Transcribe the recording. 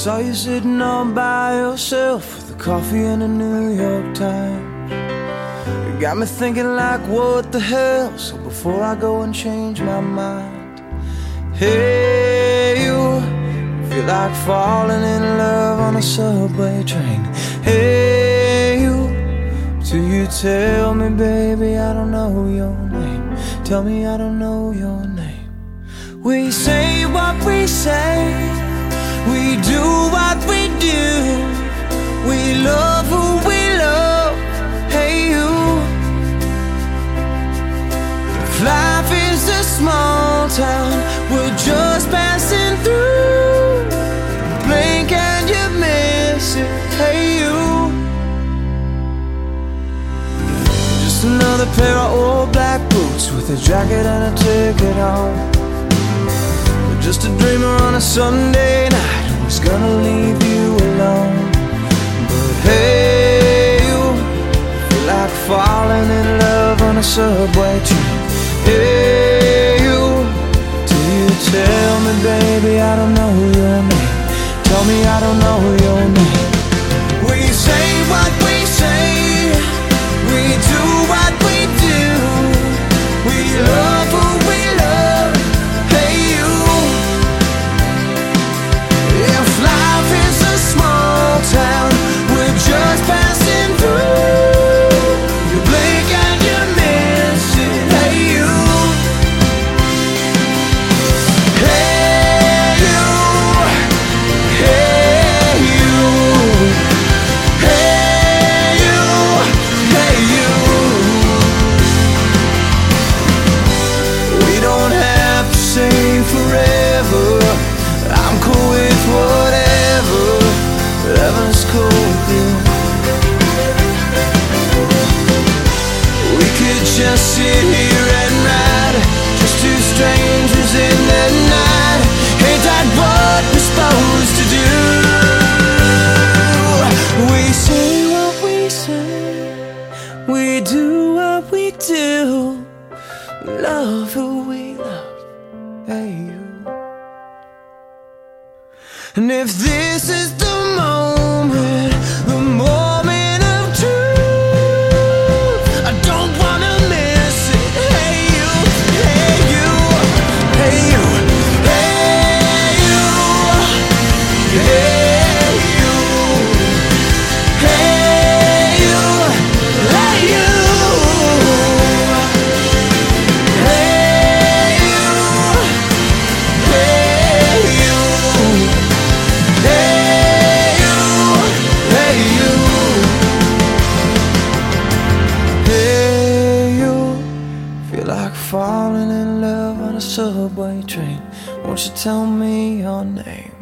Saw you sitting all by yourself with a coffee and a New York Times. It got me thinking like, what the hell? So before I go and change my mind, hey you, feel like falling in love on a subway train. Hey you, till you tell me, baby, I don't know your name. Tell me I don't know your name. We say what we say, we do what we do, we love who we love. Hey you, if life is a small town, we're just passing through. Blink and you miss it. Hey you. Just another pair of old black boots with a jacket and a ticket home. Just a dreamer on a Sunday night who's gonna leave you alone. But hey, you feel like falling in love on a subway train. Hey, you, do you tell me, baby, I don't know your name? Tell me I don't know love who we love, hey you. And if this Feel like falling in love on a subway train. Won't you tell me your name?